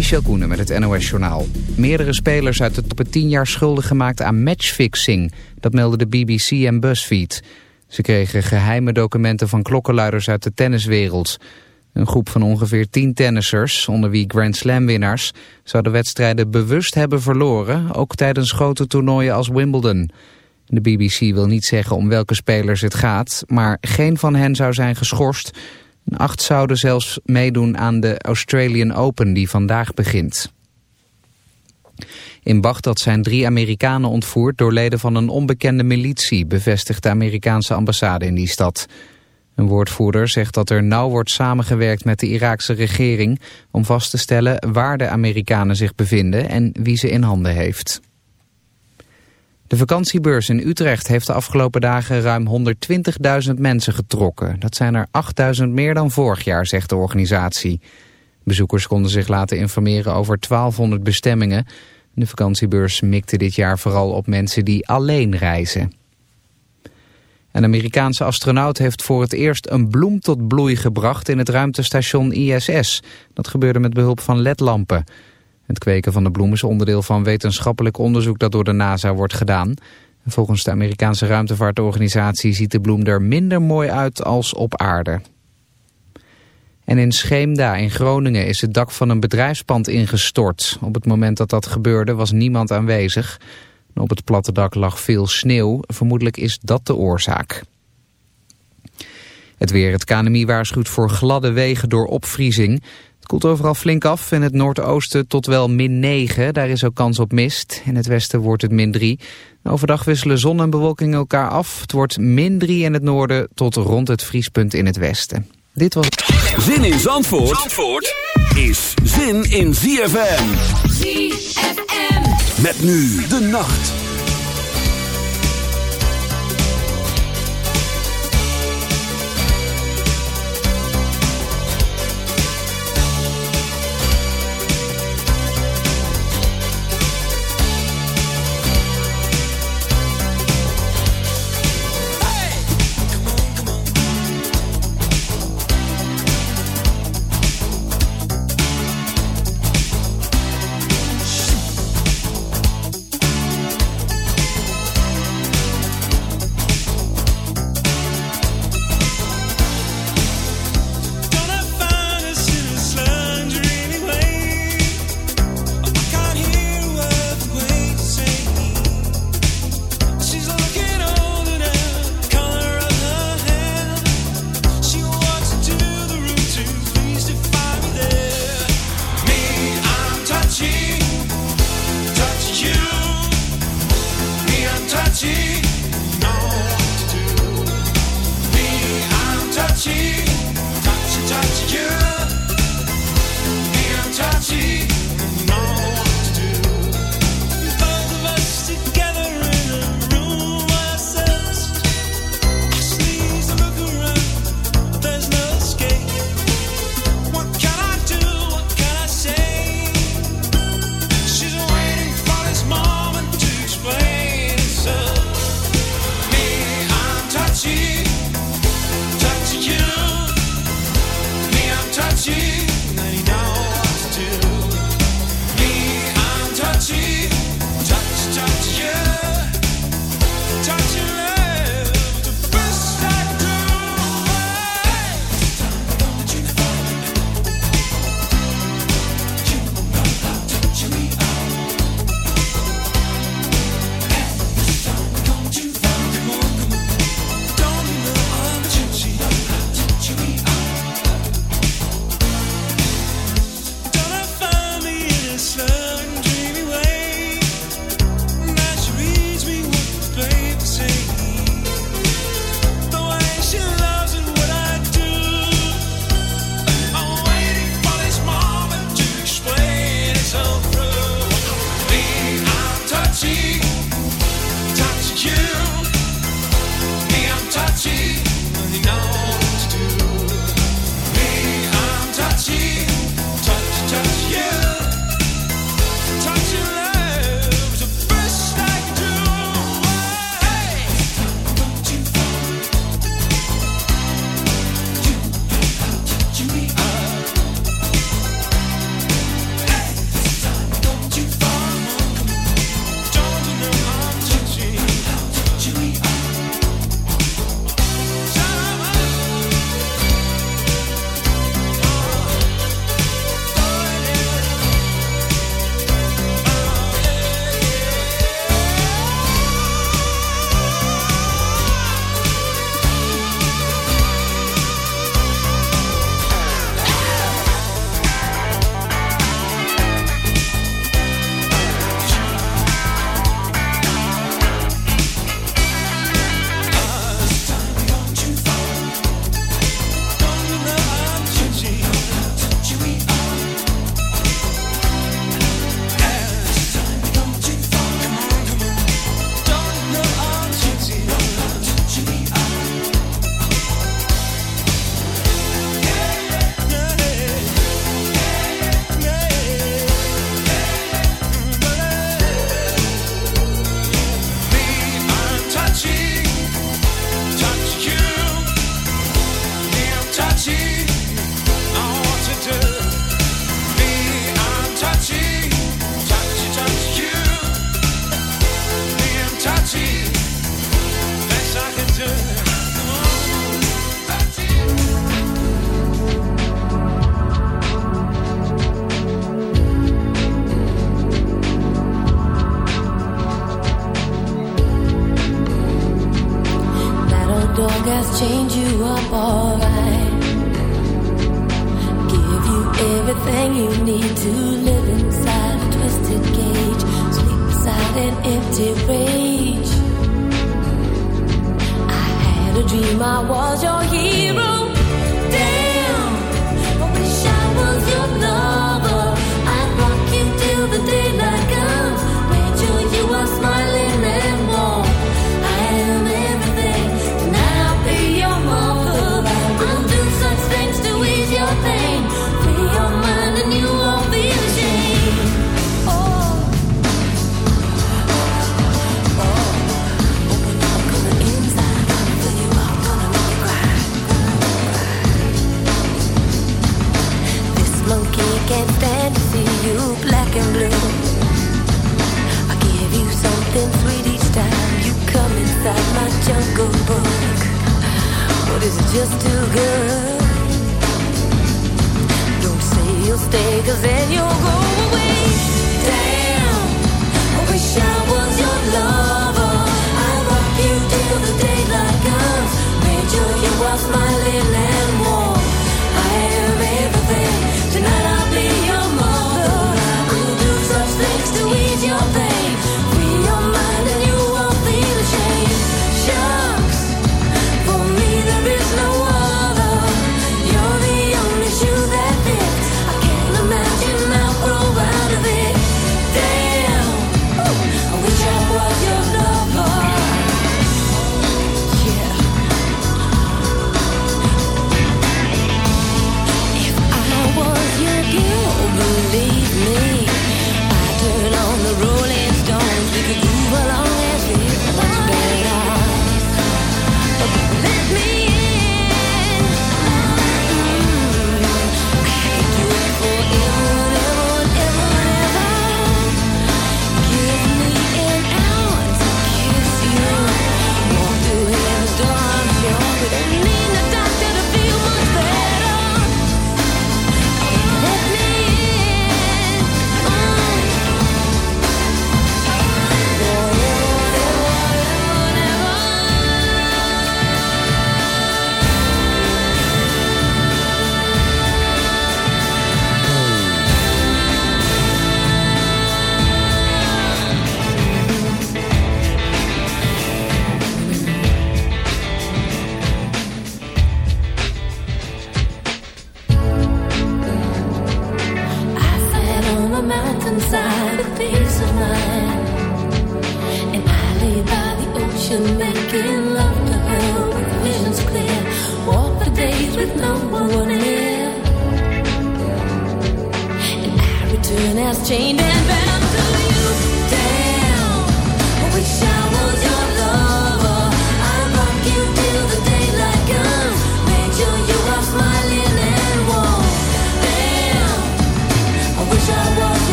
Michel Koenen met het NOS-journaal. Meerdere spelers uit de top 10 jaar schuldig gemaakt aan matchfixing. Dat melden de BBC en BuzzFeed. Ze kregen geheime documenten van klokkenluiders uit de tenniswereld. Een groep van ongeveer 10 tennissers, onder wie Grand Slam-winnaars... zou de wedstrijden bewust hebben verloren, ook tijdens grote toernooien als Wimbledon. De BBC wil niet zeggen om welke spelers het gaat... maar geen van hen zou zijn geschorst... Acht zouden zelfs meedoen aan de Australian Open die vandaag begint. In Bagdad zijn drie Amerikanen ontvoerd door leden van een onbekende militie, bevestigt de Amerikaanse ambassade in die stad. Een woordvoerder zegt dat er nauw wordt samengewerkt met de Iraakse regering om vast te stellen waar de Amerikanen zich bevinden en wie ze in handen heeft. De vakantiebeurs in Utrecht heeft de afgelopen dagen ruim 120.000 mensen getrokken. Dat zijn er 8.000 meer dan vorig jaar, zegt de organisatie. Bezoekers konden zich laten informeren over 1200 bestemmingen. De vakantiebeurs mikte dit jaar vooral op mensen die alleen reizen. Een Amerikaanse astronaut heeft voor het eerst een bloem tot bloei gebracht in het ruimtestation ISS. Dat gebeurde met behulp van ledlampen. Het kweken van de bloem is onderdeel van wetenschappelijk onderzoek dat door de NASA wordt gedaan. Volgens de Amerikaanse ruimtevaartorganisatie ziet de bloem er minder mooi uit als op aarde. En in Scheemda in Groningen is het dak van een bedrijfspand ingestort. Op het moment dat dat gebeurde was niemand aanwezig. Op het platte dak lag veel sneeuw. Vermoedelijk is dat de oorzaak. Het weer. Het KNMI waarschuwt voor gladde wegen door opvriezing koelt overal flink af. In het noordoosten tot wel min 9. Daar is ook kans op mist. In het westen wordt het min 3. Overdag wisselen zon en bewolking elkaar af. Het wordt min 3 in het noorden tot rond het vriespunt in het westen. Dit was... Zin in Zandvoort, Zandvoort is zin in ZFM. ZFM. Met nu de nacht.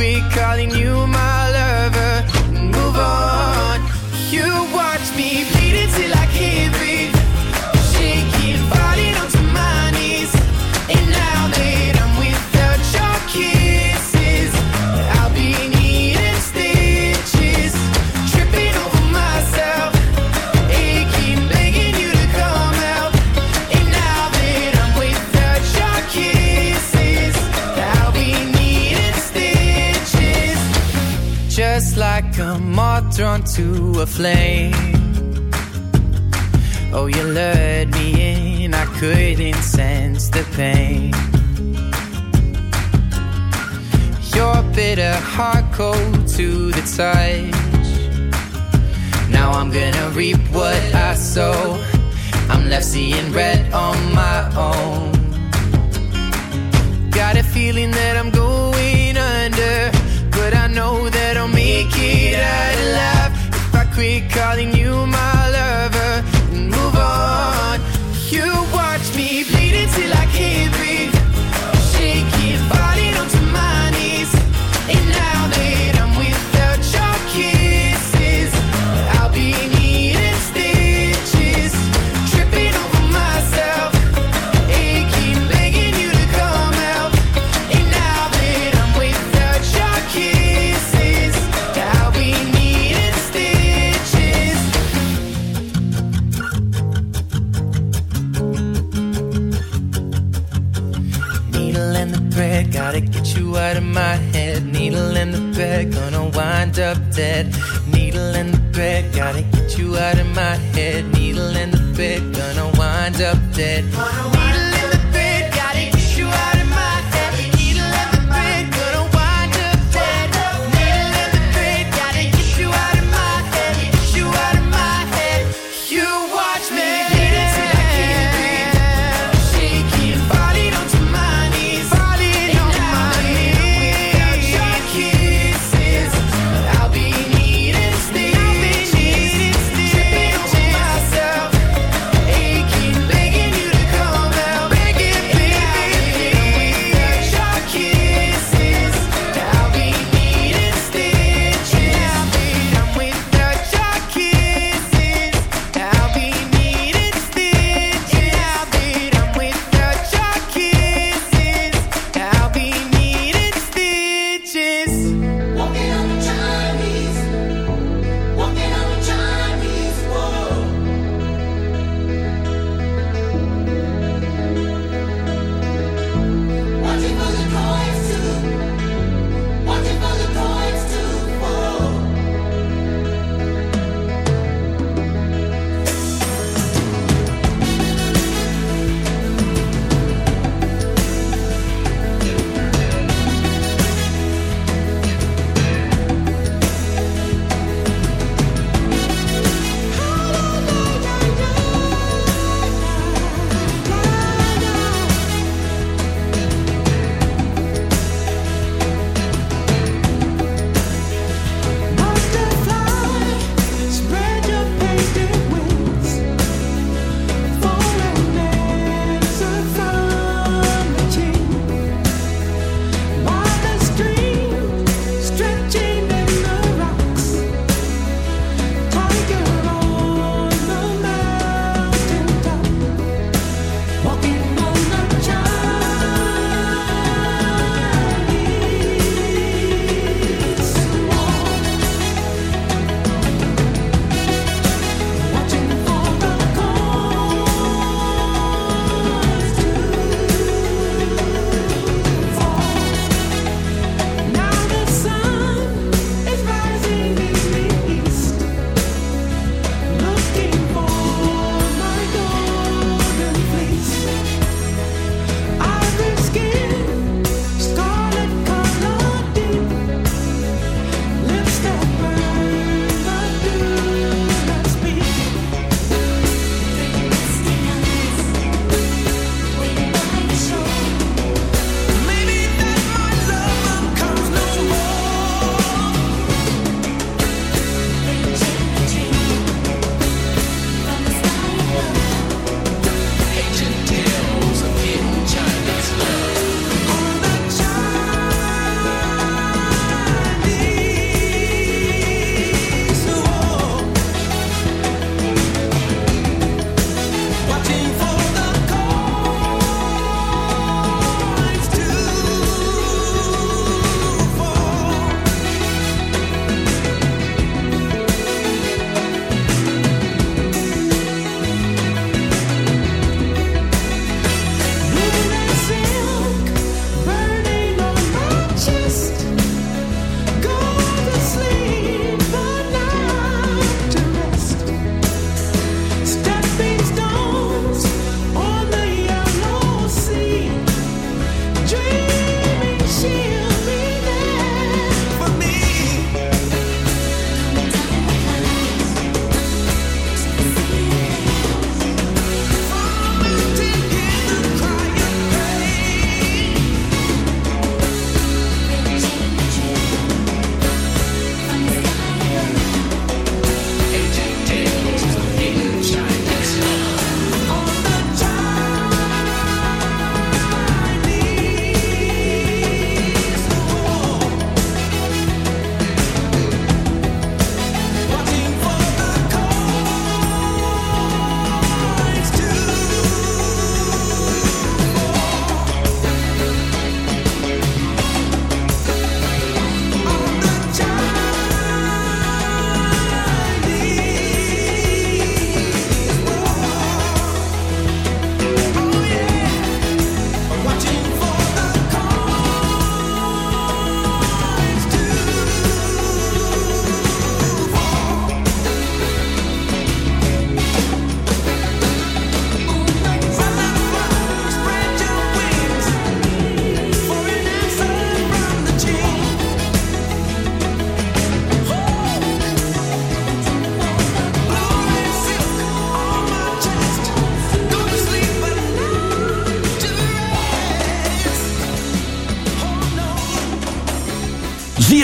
quit calling you my seeing red on my own.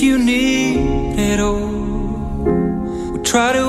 You need it all. We'll try to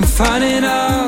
I'm finding out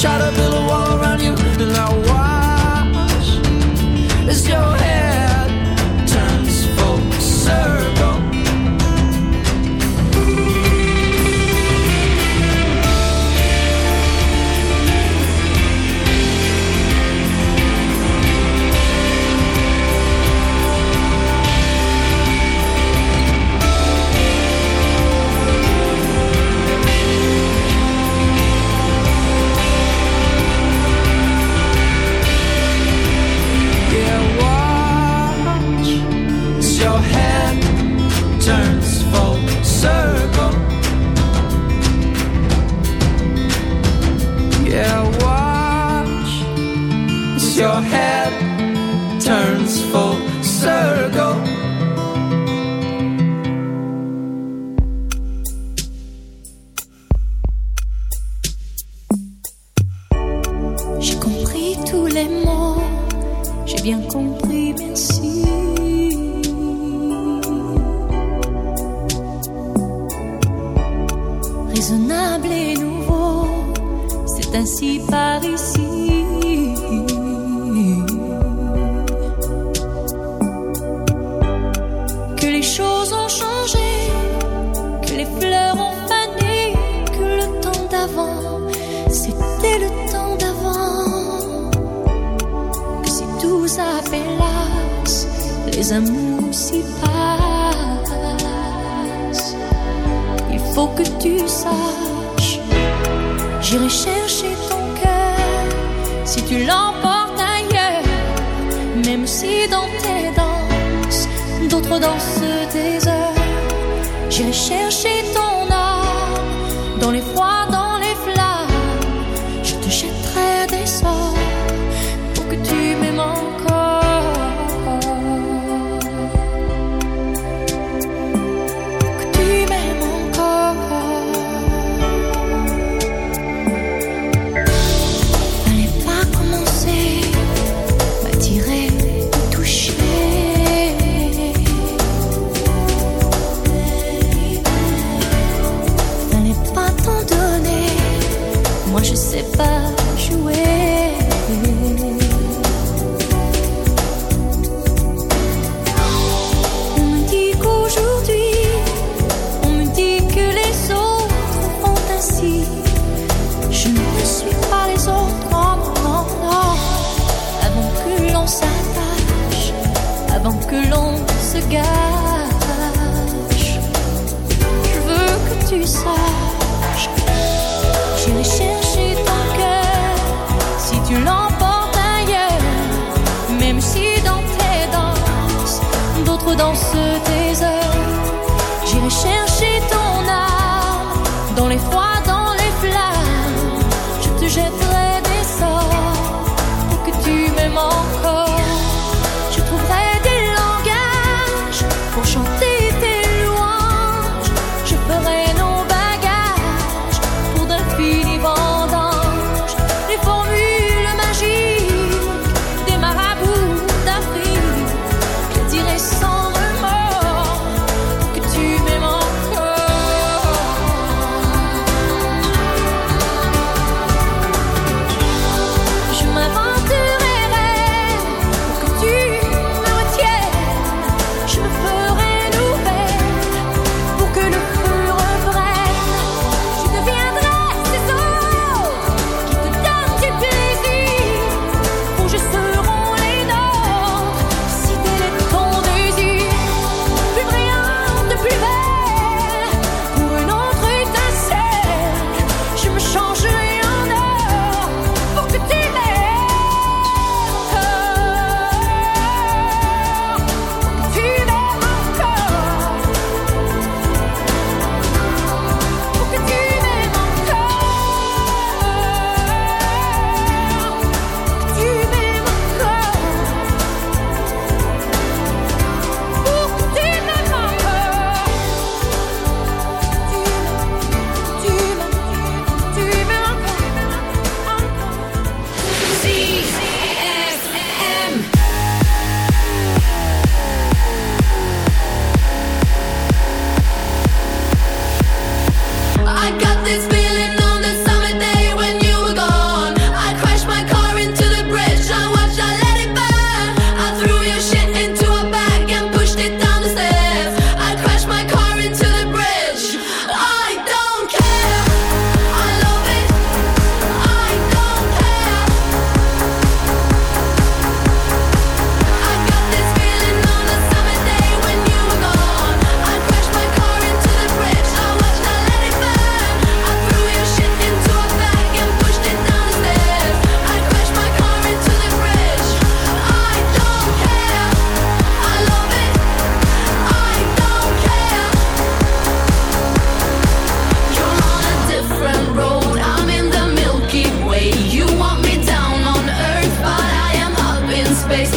Try to build a wall around you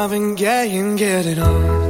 love and get and get it on